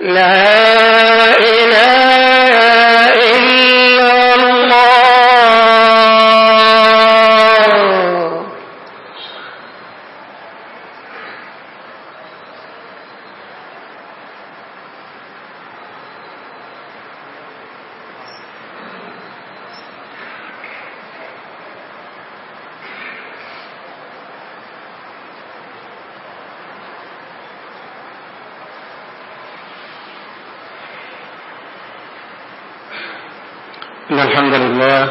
لا إله إلا الله إن الحمد لله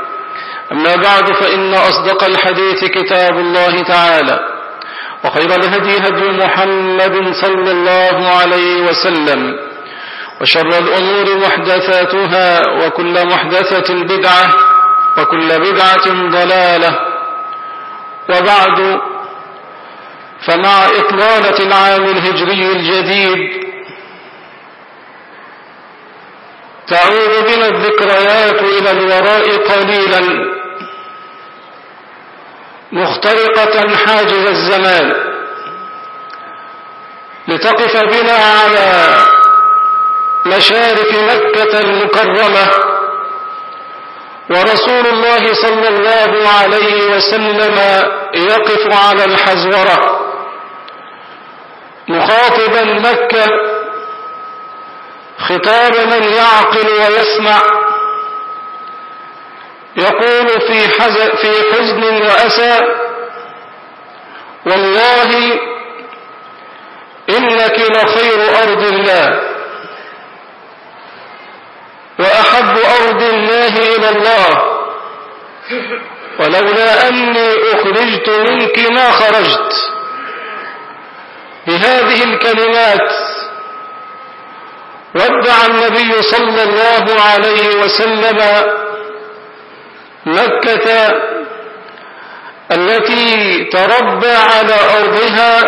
أما بعد فإن أصدق الحديث كتاب الله تعالى وخير الهدي هدي محمد صلى الله عليه وسلم وشر الأمور محدثاتها وكل محدثة بدعة وكل بدعة ضلالة. وبعد فمع إطلالة العام الهجري الجديد تعود بنا الذكريات إلى الوراء قليلا. مخترقة حاجز الزمان. لتقف بنا على مشارف مكة المكرمة. ورسول الله صلى الله عليه وسلم يقف على الحزورة. مخاطبا مكة خطاب من يعقل ويسمع. يقول في حزن, في حزن وأسى والله إنك لخير أرض الله وأحب أرض الله إلى الله ولولا أني أخرجت منك ما خرجت. بهذه الكلمات ودع النبي صلى الله عليه وسلم مكة التي تربى على أرضها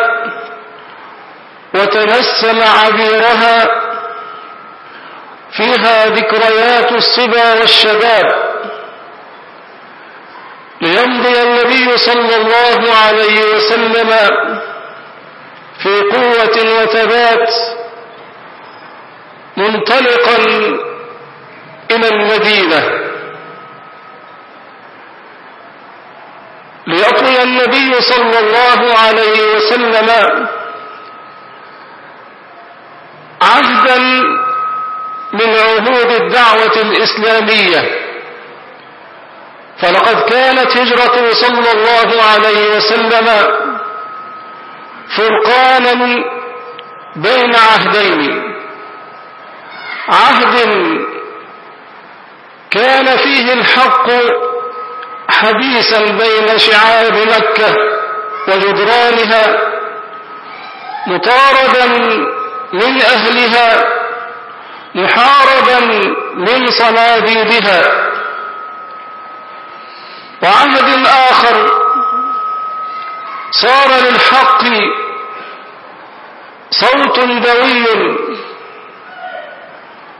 وتنسم عبيرها فيها ذكريات الصبا والشباب. ليمضي النبي صلى الله عليه وسلم في قوة وثبات منطلقا إلى المدينة. ليطوي النبي صلى الله عليه وسلم عهدا من عهود الدعوة الإسلامية. فلقد كانت هجرته صلى الله عليه وسلم فرقانا بين عهدين. عهد كان فيه الحق حديثا بين شعاب مكة وجدرانها مطاردا من أهلها محاربا من صناديدها. وعهد آخر صار للحق صوت دوي.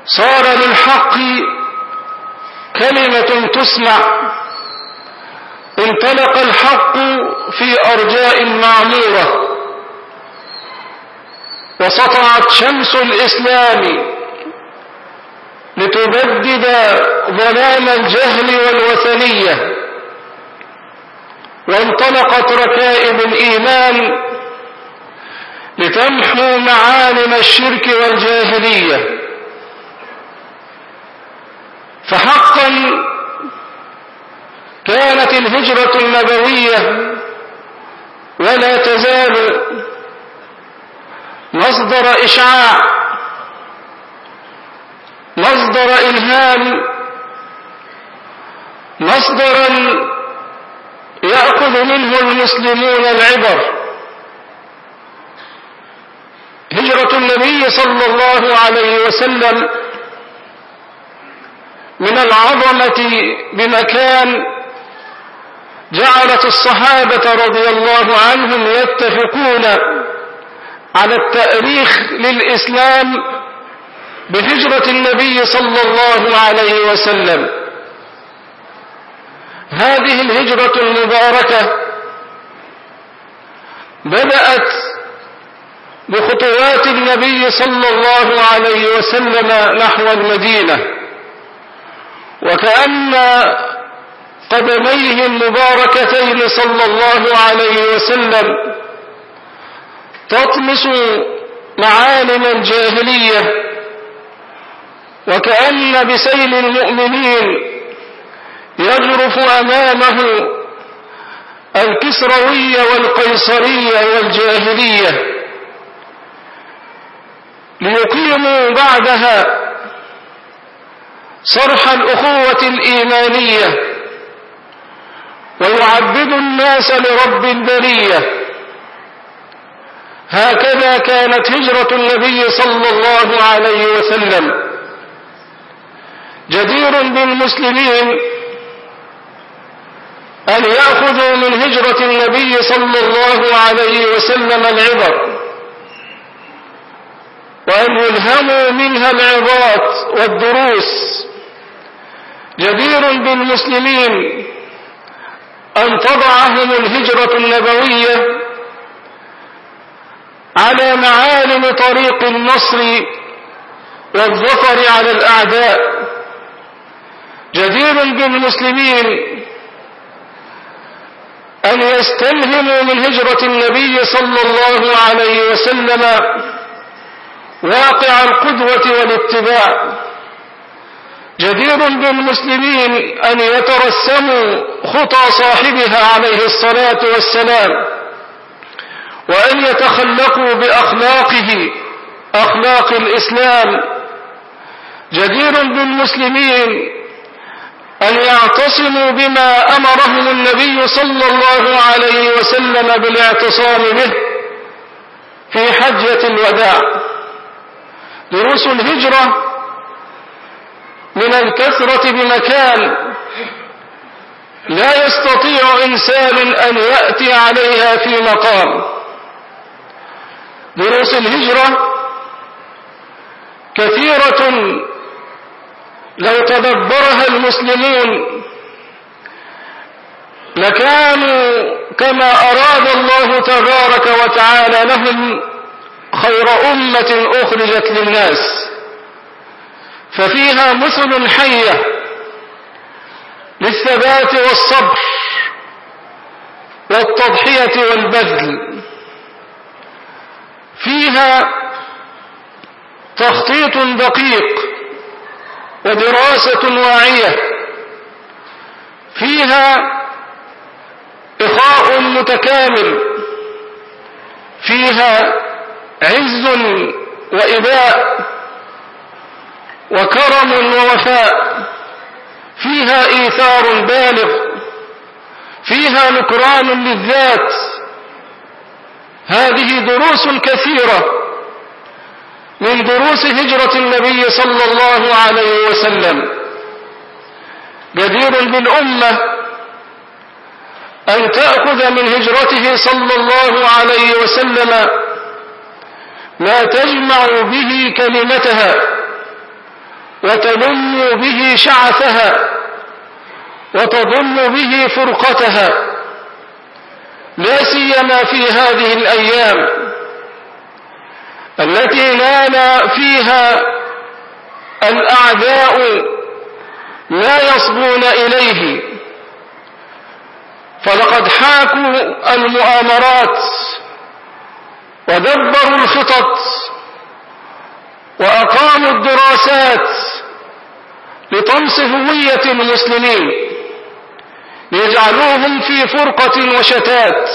صار للحق كلمة تسمع. انطلق الحق في أرجاء معمورة. وسطعت شمس الإسلام لتبدد ظلام الجهل والوثنية. وانطلقت ركائب الإيمان لتمحو معالم الشرك والجاهلية. فحقا كانت الهجرة النبوية ولا تزال مصدر إشعاع مصدر إلهام مصدرا يأخذ منه المسلمون العبر. هجرة النبي صلى الله عليه وسلم من العظمة بمكان جعلت الصحابة رضي الله عنهم يتفقون على التأريخ للإسلام بهجرة النبي صلى الله عليه وسلم. هذه الهجرة المباركة بدأت بخطوات النبي صلى الله عليه وسلم نحو المدينة وكأن قدميه المباركتين صلى الله عليه وسلم. تطمس معالم الجاهلية وكأن بسيل المؤمنين يجرف أمامه الكسروية والقيصرية والجاهلية. ليقيموا بعدها صرح الأخوة الإيمانية. ويعبد الناس لرب البرية. هكذا كانت هجرة النبي صلى الله عليه وسلم. جدير بالمسلمين أن يأخذوا من هجرة النبي صلى الله عليه وسلم العبر. وأن يلهموا منها العظات والدروس. جدير بالمسلمين أن تضعهم الهجرة النبوية على معالم طريق النصر والظفر على الأعداء. جدير بالمسلمين أن يستلهموا من هجرة النبي صلى الله عليه وسلم واقع القدوة والاتباع. جدير بالمسلمين أن يترسموا خطى صاحبها عليه الصلاة والسلام وأن يتخلقوا بأخلاقه أخلاق الإسلام. جدير بالمسلمين أن يعتصموا بما أمرهم النبي صلى الله عليه وسلم بالاعتصام به في حجة الوداع. دروس الهجرة من الكثرة بمكان لا يستطيع إنسان أن يأتي عليها في مقام. دروس الهجرة كثيرة لو تدبرها المسلمون لكانوا كما أراد الله تبارك وتعالى لهم خير أمة أخرجت للناس. ففيها مثل حية للثبات والصبر والتضحية والبذل. فيها تخطيط دقيق ودراسة واعية. فيها إخاء متكامل. فيها عز وإباء. وكرم ووفاء. فيها إيثار بالغ. فيها نكران للذات. هذه دروس كثيرة. من دروس هجرة النبي صلى الله عليه وسلم. جدير بالأمة. أن تأخذ من هجرته صلى الله عليه وسلم ما تجمع به كلمتها. وتلم به شعثها وتضم به فرقتها. لا سيما في هذه الأيام التي نال فيها الأعداء لا يصبون إليه. فلقد حاكوا المؤامرات ودبروا الخطط. وأقاموا الدراسات لطمس هوية المسلمين ليجعلوهم في فرقة وشتات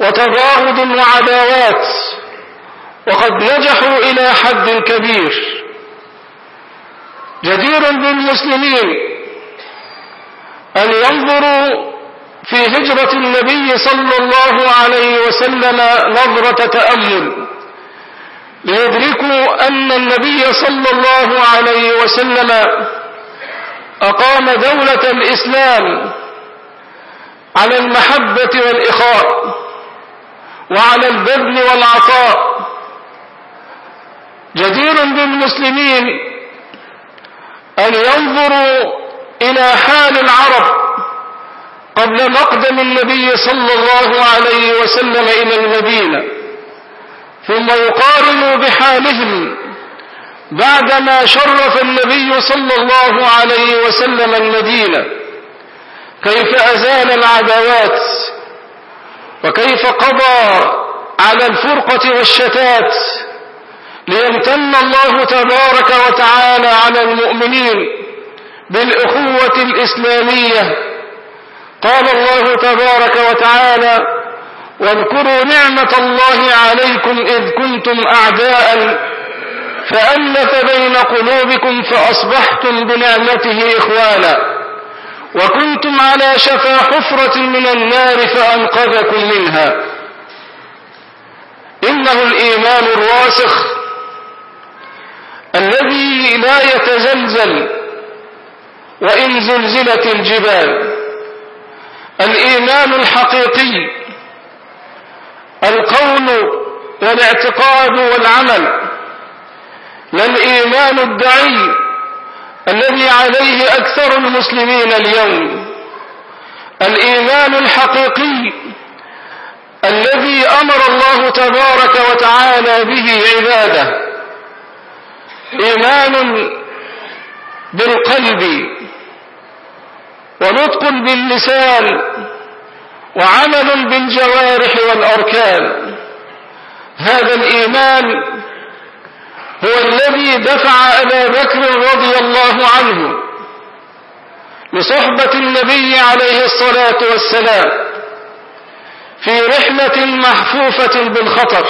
وتباغض وعداوات وقد نجحوا إلى حد كبير. جدير بالمسلمين أن ينظروا في هجرة النبي صلى الله عليه وسلم نظرة تأمل. ليدركوا أن النبي صلى الله عليه وسلم أقام دولة الإسلام على المحبة والإخاء وعلى البذل والعطاء. جدير بالمسلمين أن ينظروا إلى حال العرب قبل مقدم النبي صلى الله عليه وسلم إلى المدينة. ثم يقارنوا بحالهم بعدما شرف النبي صلى الله عليه وسلم المدينة كيف أزال العداوات وكيف قضى على الفرقة والشتات ليمتن الله تبارك وتعالى على المؤمنين بالأخوة الإسلامية. قال الله تبارك وتعالى واذكروا نعمة الله عليكم إذ كنتم أعداء فألف بين قلوبكم فأصبحتم بنعمته إخوانا. وكنتم على شفا حفرة من النار فأنقذكم منها. إنه الإيمان الراسخ الذي لا يتزلزل وإن زلزلت الجبال. الإيمان الحقيقي القول والاعتقاد والعمل لا الإيمان الدعي الذي عليه أكثر المسلمين اليوم الإيمان الحقيقي الذي أمر الله تبارك وتعالى به عباده إيمان بالقلب ونطق باللسان وعمل بالجوارح والأركان. هذا الإيمان هو الذي دفع أبا بكر رضي الله عنه لصحبة النبي عليه الصلاة والسلام في رحلة محفوفة بالخطر.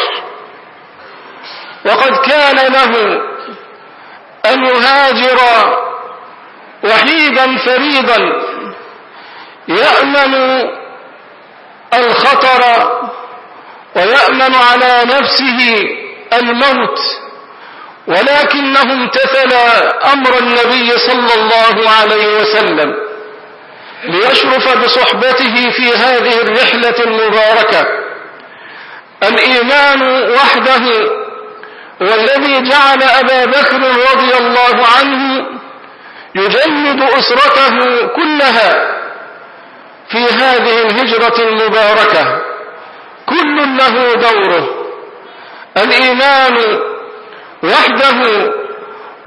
وقد كان له أن يهاجر وحيدا فريدا يأمن الخطر ويأمن على نفسه الموت ولكنه امتثل أمر النبي صلى الله عليه وسلم ليشرف بصحبته في هذه الرحلة المباركة. الإيمان وحده والذي جعل أبا بكر رضي الله عنه يجند أسرته كلها في هذه الهجرة المباركة كل له دوره. الإيمان وحده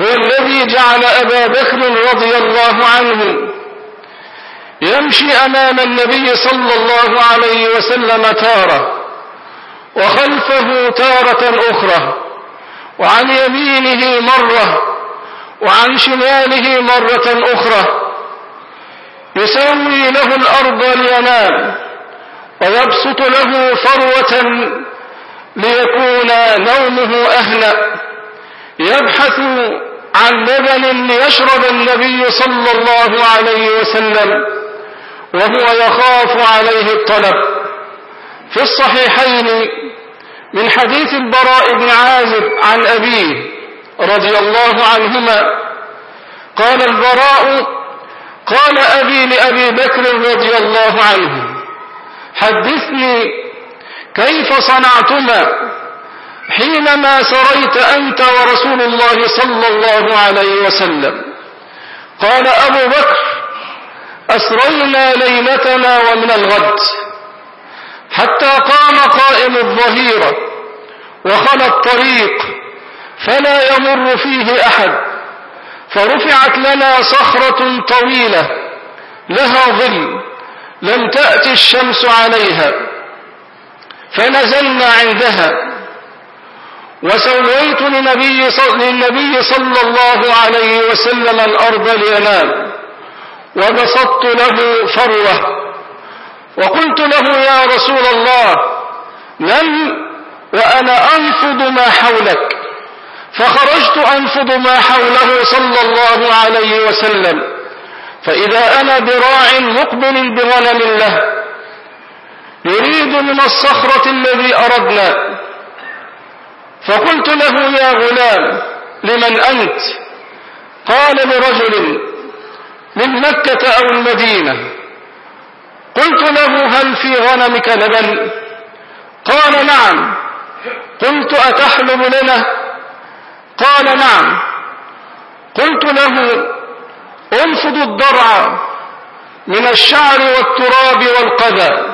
هو الذي جعل أبا بكر رضي الله عنه يمشي أمام النبي صلى الله عليه وسلم تارة وخلفه تارة أخرى وعن يمينه مرة وعن شماله مرة أخرى. يسوي له الأرض لينام ويبسط له فروة ليكون نومه أهنأ يبحث عن لبن ليشرب النبي صلى الله عليه وسلم وهو يخاف عليه الطلب. في الصحيحين من حديث البراء بن عازب عن أبيه رضي الله عنهما قال البراء قال أبي لأبي بكر رضي الله عنه حدثني كيف صنعتما؟ حينما سريت أنت ورسول الله صلى الله عليه وسلم. قال أبو بكر أسرينا ليلتنا ومن الغد حتى قام قائم الظهيرة وخلى الطريق فلا يمر فيه أحد. فرفعت لنا صخرة طويلة لها ظل لم تأتي الشمس عليها. فنزلنا عندها. وسويت للنبي صلى, صلى الله عليه وسلم الأرض لينام. وبسطت له فروة. وقلت له يا رسول الله نم وأنا أنفض ما حولك. فخرجت أنفض ما حوله صلى الله عليه وسلم. فإذا أنا براع مقبل بغنم له. يريد من الصخرة الذي أردنا. فقلت له يا غلام لمن أنت؟ قال لرجل من مكة أو المدينة. قلت له هل في غنمك لبن؟ قال نعم. قلت أتحلب لنا؟ قال نعم. قلت له انفض الضرع من الشعر والتراب والقذى.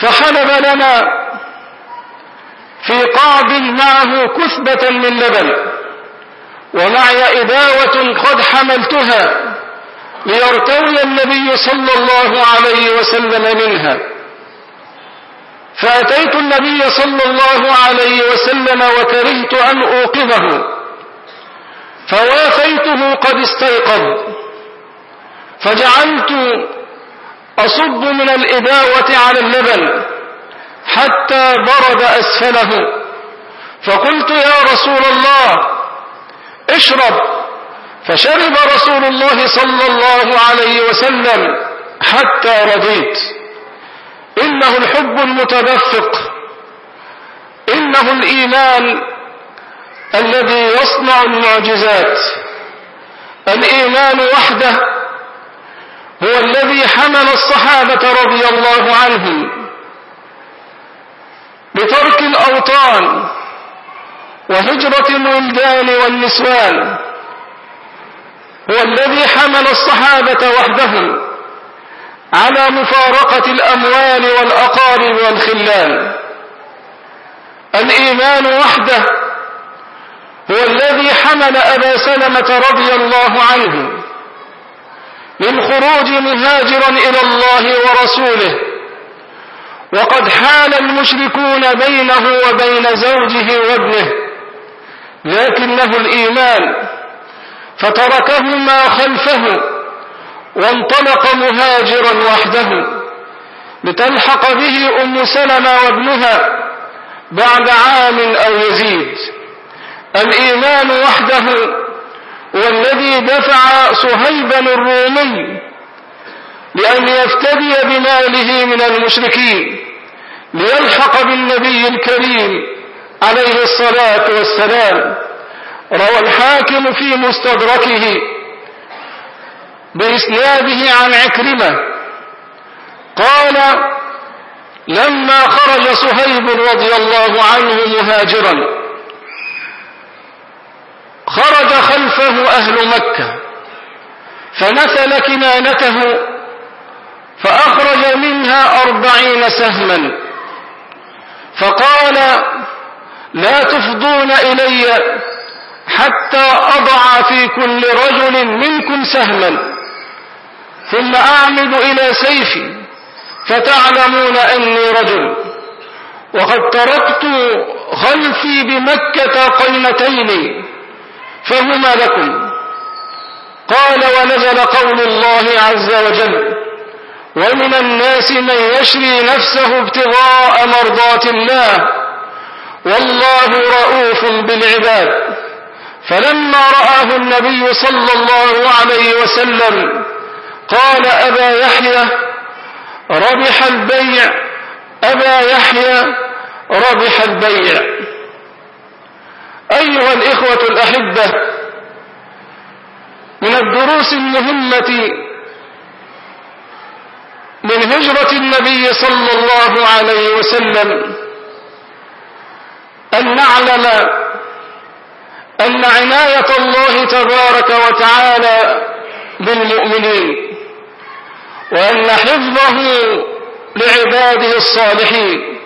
فحلب لنا في قعب معه كثبة من لبن ومعي إداوة قد حملتها ليرتوي النبي صلى الله عليه وسلم منها. فأتيت النبي صلى الله عليه وسلم وكرهت أن أوقظه فوافيته قد استيقظ فجعلت أصب من الإداوة على اللبن حتى برد أسفله فقلت يا رسول الله اشرب فشرب رسول الله صلى الله عليه وسلم حتى رضيت. إنه الحب المتدفق. إنه الإيمان الذي يصنع المعجزات. الإيمان وحده هو الذي حمل الصحابة رضي الله عنهم بترك الأوطان وهجرة الولدان والنسوان. هو الذي حمل الصحابة وحدهم. على مفارقة الأموال والأقارب والخلان الإيمان وحده هو الذي حمل أبا سلمة رضي الله عنه للخروج مهاجرا إلى الله ورسوله وقد حال المشركون بينه وبين زوجه وابنه لكنه الإيمان فتركهما خلفه. وانطلق مهاجرا وحده لتلحق به أم سلمة وابنها بعد عام أو يزيد. الإيمان وحده والذي دفع صهيبا الرومي لأن يفتدي بماله من المشركين ليلحق بالنبي الكريم عليه الصلاة والسلام. روى الحاكم في مستدركه بإسناده عن عكرمة. قال لما خرج صهيب رضي الله عنه مهاجرا خرج خلفه أهل مكة فنثل كنانته فأخرج منها أربعين سهما. فقال لا تفضون إلي حتى أضع في كل رجل منكم سهما. ثم أعمد إلى سيفي فتعلمون أني رجل. وقد تركت خلفي بمكة قينتين فهما لكم. قال ونزل قول الله عز وجل ومن الناس من يشري نفسه ابتغاء مرضات الله والله رؤوف بالعباد. فلما رآه النبي صلى الله عليه وسلم قال أبا يحيى ربح البيع. أبا يحيى ربح البيع. أيها الإخوة الأحبة من الدروس المهمة من هجرة النبي صلى الله عليه وسلم أن نعلم أن عناية الله تبارك وتعالى بالمؤمنين. وأن حفظه لعباده الصالحين.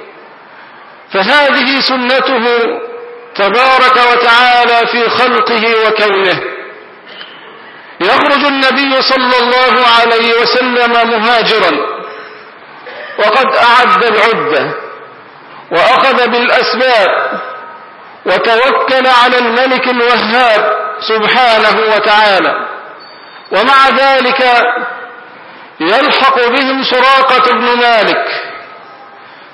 فهذه سنته تبارك وتعالى في خلقه وكونه. يخرج النبي صلى الله عليه وسلم مهاجرا. وقد أعد العدة. وأخذ بالأسباب. وتوكل على الملك الوهاب سبحانه وتعالى. ومع ذلك يلحق بهم سراقة بن مالك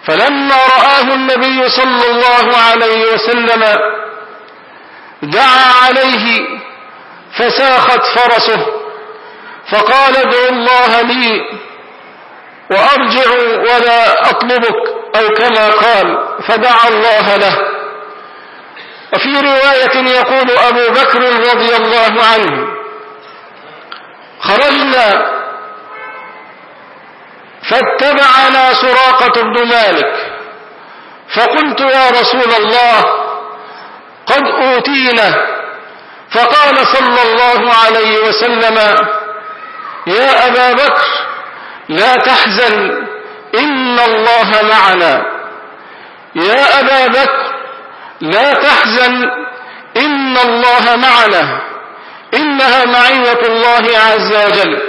فلما رآه النبي صلى الله عليه وسلم دعا عليه فساخت فرسه فقال ادعو الله لي وأرجع ولا أطلبك أو كما قال فدعا الله له. وفي رواية يقول أبو بكر رضي الله عنه خرجنا فاتبعنا سراقة بن مالك. فقلت يا رسول الله قد أوتينا. فقال صلى الله عليه وسلم يا أبا بكر لا تحزن إن الله معنا. يا أبا بكر لا تحزن إن الله معنا. إنها معية الله عز وجل.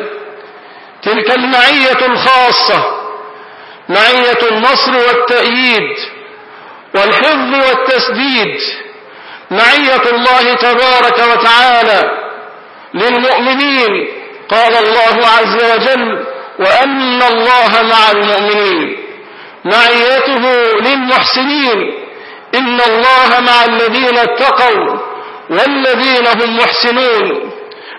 تلك المعية الخاصة معية النصر والتأييد والحفظ والتسديد معية الله تبارك وتعالى للمؤمنين قال الله عز وجل وأن الله مع المؤمنين. معيته للمحسنين إن الله مع الذين اتقوا والذين هم محسنون.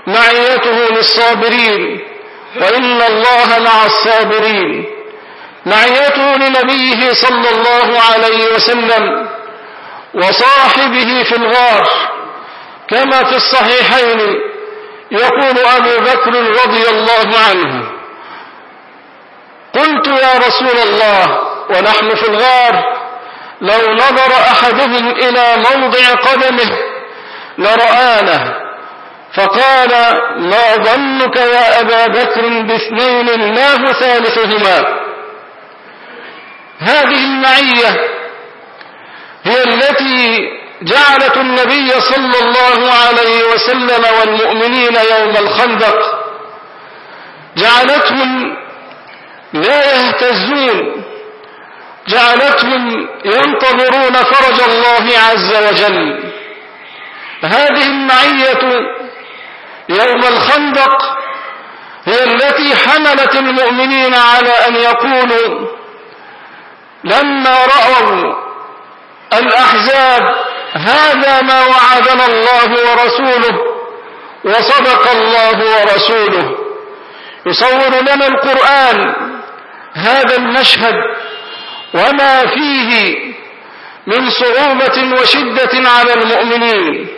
معيته للصابرين. وإن الله مع الصابرين. معيته لنبيه صلى الله عليه وسلم وصاحبه في الغار. كما في الصحيحين يقول أبو بكر رضي الله عنه قلت يا رسول الله ونحن في الغار لو نظر أحدهم إلى موضع قدمه لرآنه فقال ما ظنك يا أبا بكر باثنين الله ثالثهما هذه المعية هي التي جعلت النبي صلى الله عليه وسلم والمؤمنين يوم الخندق جعلتهم لا يهتزون جعلتهم ينتظرون فرج الله عز وجل. هذه المعية يوم الخندق هي التي حملت المؤمنين على أن يقولوا لما رأوا الأحزاب هذا ما وعدنا الله ورسوله وصدق الله ورسوله. يصور لنا القرآن هذا المشهد وما فيه من صعوبة وشدة على المؤمنين.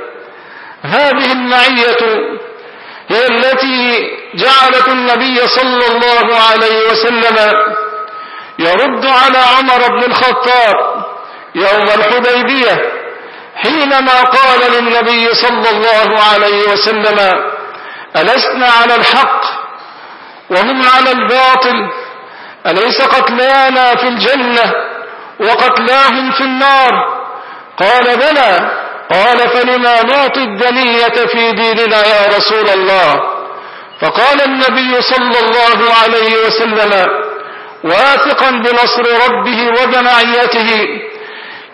هذه المعية هي التي جعلت النبي صلى الله عليه وسلم يرد على عمر بن الخطاب يوم الحديبية حينما قال للنبي صلى الله عليه وسلم ألسنا على الحق وهم على الباطل أليس قتلانا في الجنة وقتلاهم في النار؟ قال بلى. قال فلما نعطي الدنية في ديننا يا رسول الله؟ فقال النبي صلى الله عليه وسلم واثقا بنصر ربه وبمعيته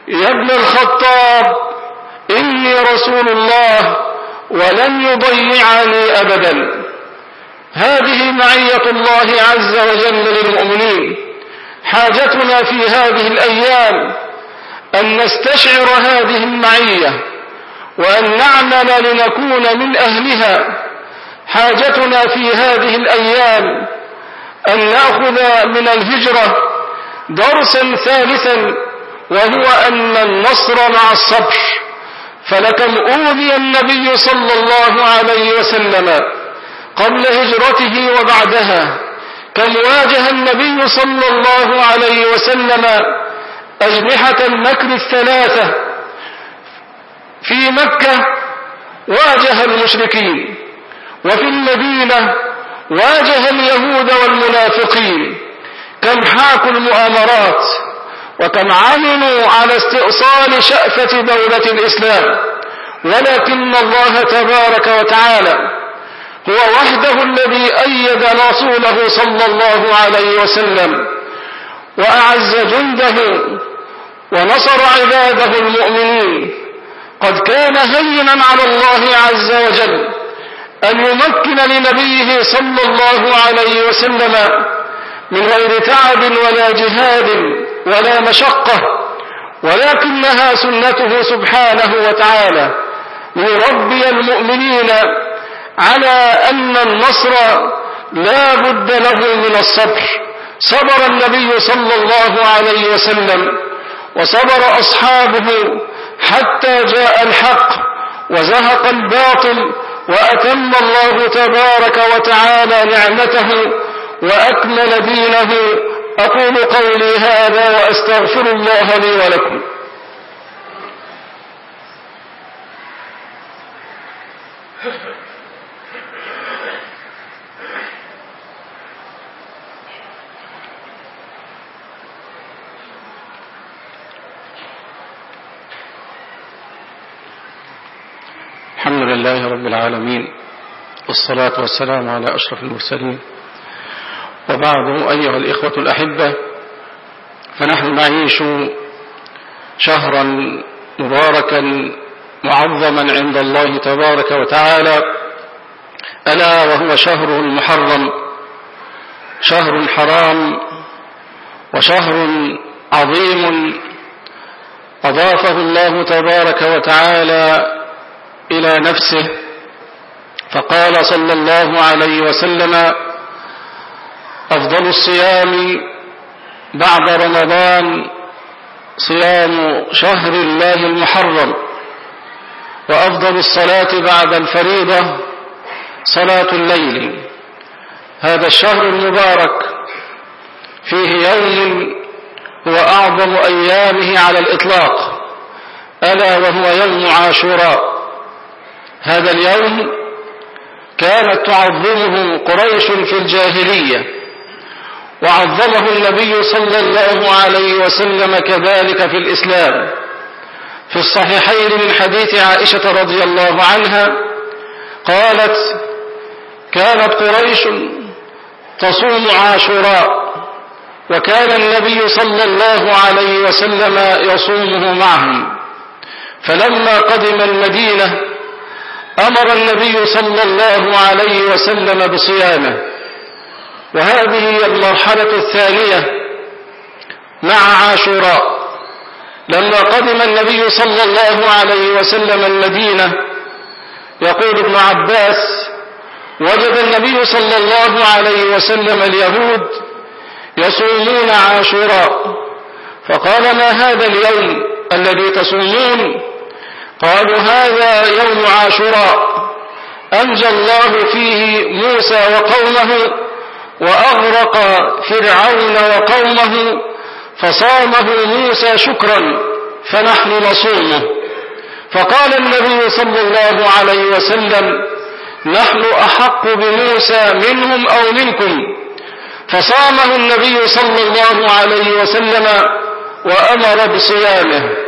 يا ابن الخطاب إني رسول الله ولن يضيعني أبدا. هذه معية الله عز وجل للمؤمنين. حاجتنا في هذه الأيام أن نستشعر هذه المعية وأن نعمل لنكون من أهلها. حاجتنا في هذه الأيام أن نأخذ من الهجرة درسا ثالثا وهو أن النصر مع الصبر. فلكم أوذي النبي صلى الله عليه وسلم قبل هجرته وبعدها كم واجه النبي صلى الله عليه وسلم أجنحة المكر الثلاثة في مكة واجه المشركين وفي المدينة واجه اليهود والمنافقين. كم حاكوا المؤامرات وكم عملوا على استئصال شأفة دولة الإسلام. ولكن الله تبارك وتعالى هو وحده الذي أيد رسوله صلى الله عليه وسلم. وأعز جنده ونصر عباده المؤمنين. قد كان هينا على الله عز وجل أن يمكن لنبيه صلى الله عليه وسلم من غير تعب ولا جهاد ولا مشقة ولكنها سنته سبحانه وتعالى ليربي المؤمنين على أن النصر لا بد له من الصبر. صبر النبي صلى الله عليه وسلم وصبر أصحابه حتى جاء الحق وزهق الباطل وأتم الله تبارك وتعالى نعمته وأكمل دينه. أقول قولي هذا وأستغفر الله لي ولكم. العالمين والصلاة والسلام على أشرف المرسلين. وبعد أيها الإخوة الأحبة فنحن نعيش شهرا مباركا معظما عند الله تبارك وتعالى. ألا وهو شهر المحرم شهر حرام وشهر عظيم. أضافه الله تبارك وتعالى إلى نفسه فقال صلى الله عليه وسلم أفضل الصيام بعد رمضان صيام شهر الله المحرم وأفضل الصلاة بعد الفريضة صلاة الليل. هذا الشهر المبارك فيه يوم هو أعظم أيامه على الإطلاق ألا وهو يوم عاشوراء. هذا اليوم كانت تعظمه قريش في الجاهلية. وعظمه النبي صلى الله عليه وسلم كذلك في الإسلام. في الصحيحين من حديث عائشة رضي الله عنها قالت كانت قريش تصوم عاشوراء وكان النبي صلى الله عليه وسلم يصومه معهم. فلما قدم المدينة أمر النبي صلى الله عليه وسلم بصيامه. وهذه هي المرحلة الثانية مع عاشوراء. لما قدم النبي صلى الله عليه وسلم المدينة يقول ابن عباس وجد النبي صلى الله عليه وسلم اليهود يصومون عاشوراء. فقال ما هذا اليوم الذي تصومون؟ قالوا هذا يوم عاشوراء. أنجى الله فيه موسى وقومه وأغرق فرعون وقومه فصامه موسى شكرا فنحن نصومه. فقال النبي صلى الله عليه وسلم نحن أحق بموسى منهم أو منكم. فصامه النبي صلى الله عليه وسلم وأمر بصيامه.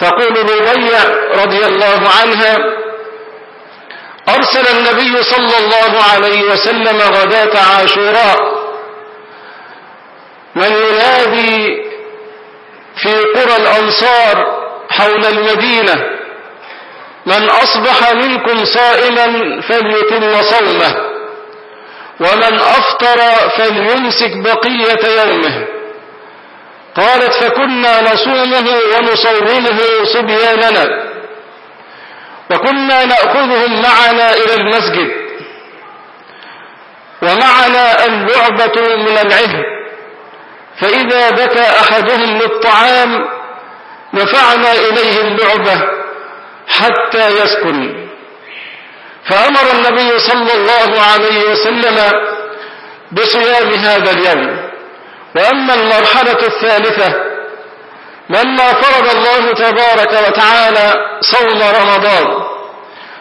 تقول ربيع رضي الله عنها أرسل النبي صلى الله عليه وسلم غداة عاشوراء من ينادي في قرى الأنصار حول المدينة من أصبح منكم صائما فليتم صومه ومن أفطر فليمسك بقية يومه. قالت فكنا نصومه ونصومه صبياننا وكنا نأخذهم معنا إلى المسجد ومعنا اللعبة من العهد فإذا بكى أحدهم للطعام دفعنا إليه اللعبة حتى يسكن. فأمر النبي صلى الله عليه وسلم بصيام هذا اليوم. وأما المرحلة الثالثة لما فرض الله تبارك وتعالى صوم رمضان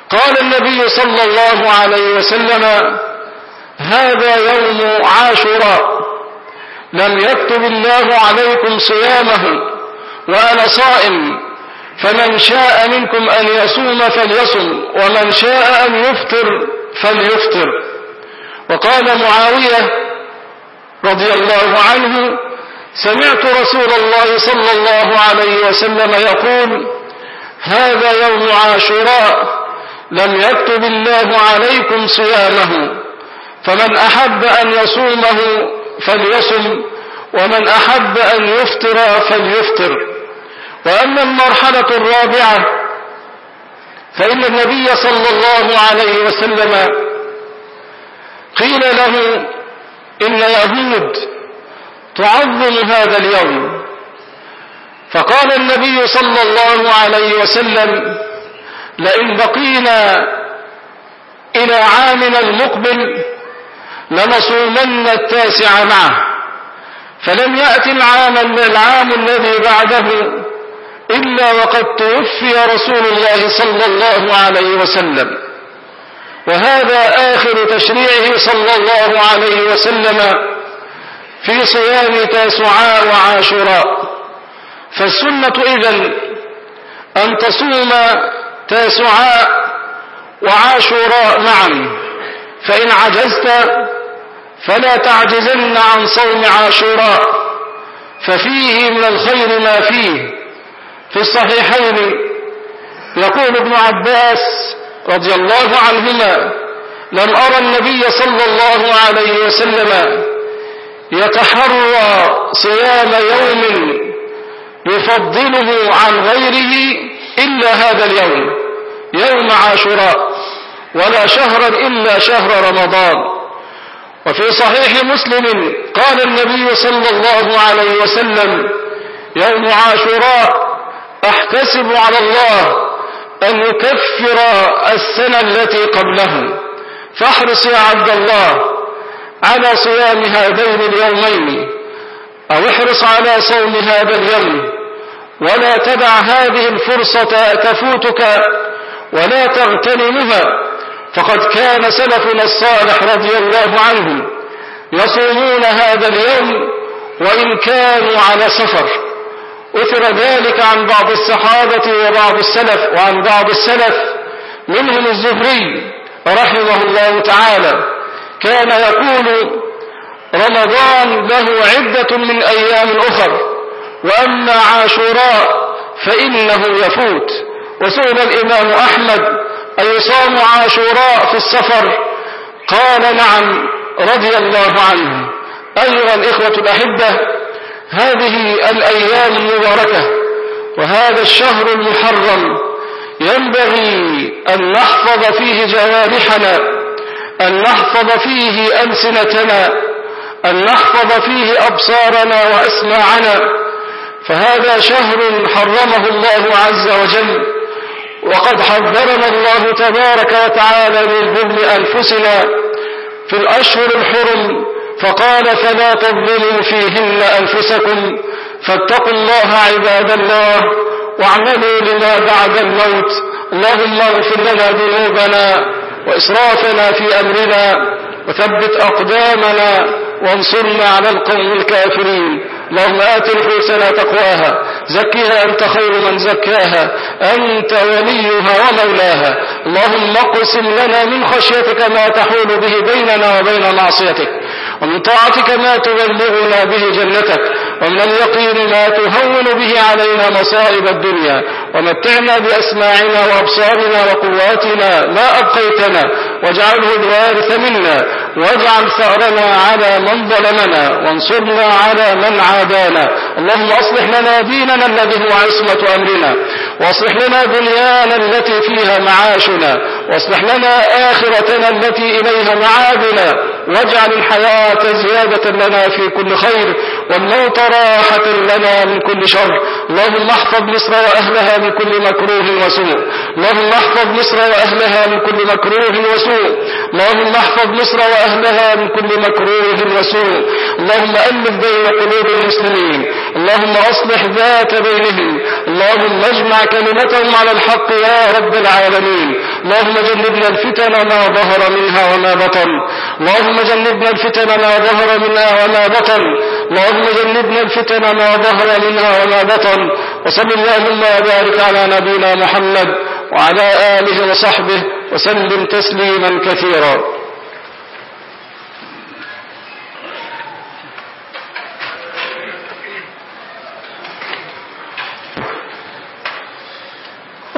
قال النبي صلى الله عليه وسلم هذا يوم عاشوراء لم يكتب الله عليكم صيامه وأنا صائم فمن شاء منكم أن يصوم فليصم ومن شاء أن يفطر فليفطر. وقال معاوية رضي الله عنه سمعت رسول الله صلى الله عليه وسلم يقول هذا يوم عاشوراء لم يكتب الله عليكم صيامه فمن أحب أن يصومه فليصم ومن أحب أن يفطر فليفطر. وأما المرحلة الرابعة فإن النبي صلى الله عليه وسلم قيل له إن يهود تعظم هذا اليوم. فقال النبي صلى الله عليه وسلم لئن بقينا إلى عامنا المقبل لنصومن التاسع معه فلم يأتي العام العام الذي بعده إلا وقد توفي رسول الله صلى الله عليه وسلم. وهذا آخر تشريعه صلى الله عليه وسلم في صيام تاسعاء وعاشوراء فالسنة إذن أن تصوم تاسعاء وعاشوراء معا. فإن عجزت فلا تعجزن عن صوم عاشوراء ففيه من الخير ما فيه. في الصحيحين يقول ابن عباس رضي الله عنهما لم أرى النبي صلى الله عليه وسلم يتحرى صيام يوم يفضله عن غيره إلا هذا اليوم يوم عاشوراء ولا شهرا إلا شهر رمضان. وفي صحيح مسلم قال النبي صلى الله عليه وسلم يوم عاشوراء أحتسب على الله أن يكفر السنة التي قبله. فاحرص يا عبد الله على صيام هذين اليومين أو احرص على صوم هذا اليوم. ولا تدع هذه الفرصة تفوتك ولا تغتنمها. فقد كان سلفنا الصالح رضي الله عنهم يصومون هذا اليوم وإن كانوا على سفر. أثر ذلك عن بعض الصحابة وبعض السلف وعن بعض السلف. منهم الزهري رحمه الله تعالى كان يقول رمضان له عدة من أيام أخر وأما عاشوراء فإنه يفوت. وسئل الإمام أحمد أيصام عاشوراء في السفر؟ قال نعم رضي الله عنه. أيها الإخوة الأحبة هذه الأيام المباركة وهذا الشهر المحرم ينبغي أن نحفظ فيه جوارحنا أن نحفظ فيه ألسنتنا أن نحفظ فيه أبصارنا وأسماعنا. فهذا شهر حرمه الله عز وجل وقد حذرنا الله تبارك وتعالى من ظلم أنفسنا في الأشهر الحرم فقال فلا تظلموا فيهن أنفسكم. فاتقوا الله عباد الله واعملوا لما بعد الموت. اللهم اغفر لنا ذنوبنا وإسرافنا في أمرنا وثبت أقدامنا وانصرنا على القوم الكافرين. اللهم آت نفوسنا تقواها زكها أنت خير من زكاها أنت وليها ومولاها. اللهم اقسم لنا من خشيتك ما تحول به بيننا وبين معصيتك ومن طاعتك ما تبلغنا به جنتك ومن اليقين ما تهون به علينا مصائب الدنيا. ومتعنا بأسماعنا وأبصارنا وقواتنا ما أبقيتنا واجعله الوارث منا واجعل ثأرنا على من ظلمنا وانصرنا على من عادانا اللهم أصلح لنا ديننا الذي هو عصمة أمرنا. وأصلح لنا دنيانا التي فيها معاشنا. وأصلح لنا آخرتنا التي إليها معادنا. واجعل الحياة زيادة لنا في كل خير والموت راحة لنا من كل شر. اللهم احفظ مصر وأهلها من كل مكروه وسوء. اللهم احفظ مصر وأهلها من كل مكروه وسوء. اللهم احفظ مصر وأهلها من كل مكروه وسوء. اللهم ألف بين قلوب المسلمين. اللهم أصلح ذات بينهم. اللهم اجمع كلمتهم على الحق يا رب العالمين. اللهم جنبنا الفتن ما ظهر منها وما بطن. اللهم جنبنا الفتن ما ظهر منها وما بطن. اللهم جنبنا الفتن ما ظهر منها وما بطن. وصل اللهم وبارك على نبينا محمد وعلى آله وصحبه وسلم تسليما كثيرا.